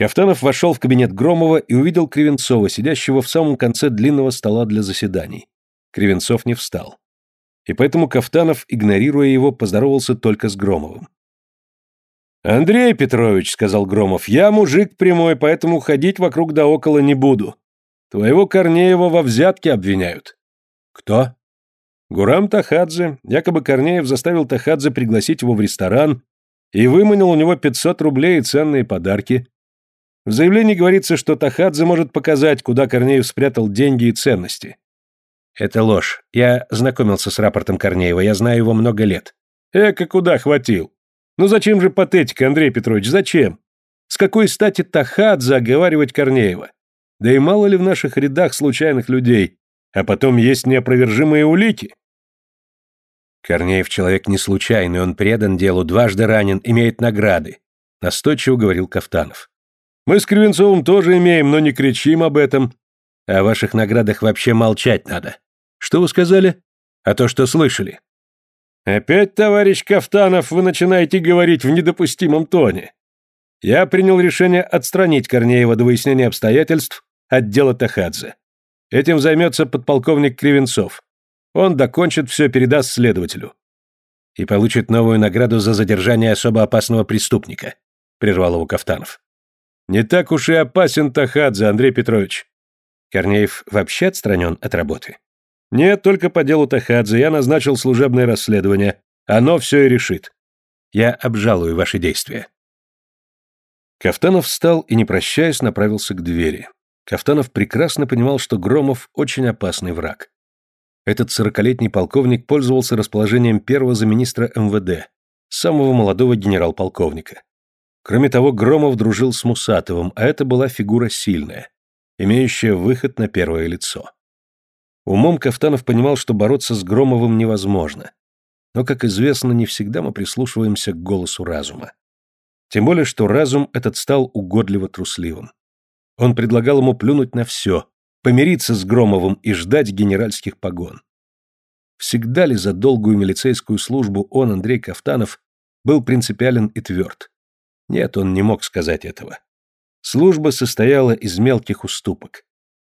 Кафтанов вошел в кабинет Громова и увидел Кривенцова, сидящего в самом конце длинного стола для заседаний. Кривенцов не встал. И поэтому Кафтанов, игнорируя его, поздоровался только с Громовым. «Андрей Петрович», — сказал Громов, — «я мужик прямой, поэтому ходить вокруг да около не буду. Твоего Корнеева во взятке обвиняют». «Кто?» «Гурам Тахадзе. Якобы Корнеев заставил Тахадзе пригласить его в ресторан и выманил у него 500 рублей и ценные подарки. В заявлении говорится, что Тахадзе может показать, куда Корнеев спрятал деньги и ценности». «Это ложь. Я знакомился с рапортом Корнеева, я знаю его много лет». «Эка, куда хватил?» Ну зачем же патетика, Андрей Петрович, зачем? С какой стати Тахадзе оговаривать Корнеева? Да и мало ли в наших рядах случайных людей, а потом есть неопровержимые улики. Корнеев человек не случайный, он предан делу, дважды ранен, имеет награды, настойчиво говорил Кафтанов. Мы с Кривенцовым тоже имеем, но не кричим об этом. О ваших наградах вообще молчать надо. Что вы сказали? А то, что слышали. «Опять, товарищ Кафтанов, вы начинаете говорить в недопустимом тоне. Я принял решение отстранить Корнеева до выяснения обстоятельств от дела Тахадзе. Этим займется подполковник Кривенцов. Он докончит все, передаст следователю». «И получит новую награду за задержание особо опасного преступника», — прервал его Кафтанов. «Не так уж и опасен Тахадзе, Андрей Петрович». Корнеев вообще отстранен от работы. Нет, только по делу Тахадзе я назначил служебное расследование. Оно все и решит. Я обжалую ваши действия. Кафтанов встал и, не прощаясь, направился к двери. Кафтанов прекрасно понимал, что Громов очень опасный враг. Этот сорокалетний полковник пользовался расположением первого замминистра МВД, самого молодого генерал-полковника. Кроме того, Громов дружил с Мусатовым, а это была фигура сильная, имеющая выход на первое лицо. Умом Кафтанов понимал, что бороться с Громовым невозможно. Но, как известно, не всегда мы прислушиваемся к голосу разума. Тем более, что разум этот стал угодливо трусливым. Он предлагал ему плюнуть на все, помириться с Громовым и ждать генеральских погон. Всегда ли за долгую милицейскую службу он, Андрей Кафтанов, был принципиален и тверд? Нет, он не мог сказать этого. Служба состояла из мелких уступок.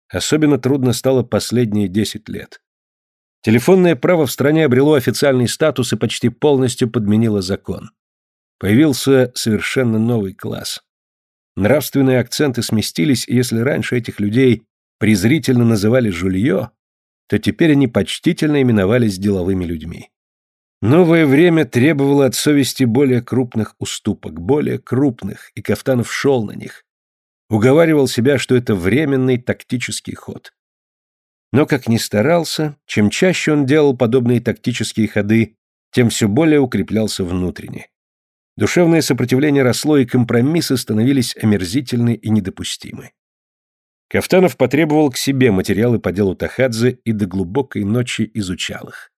Особенно трудно стало последние 10 лет. Телефонное право в стране обрело официальный статус и почти полностью подменило закон. Появился совершенно новый класс. Нравственные акценты сместились, и если раньше этих людей презрительно называли жулье, то теперь они почтительно именовались деловыми людьми. Новое время требовало от совести более крупных уступок, более крупных, и Кафтанов шел на них, уговаривал себя, что это временный тактический ход. Но как ни старался, чем чаще он делал подобные тактические ходы, тем все более укреплялся внутренне. Душевное сопротивление росло, и компромиссы становились омерзительны и недопустимы. Кафтанов потребовал к себе материалы по делу Тахадзе и до глубокой ночи изучал их.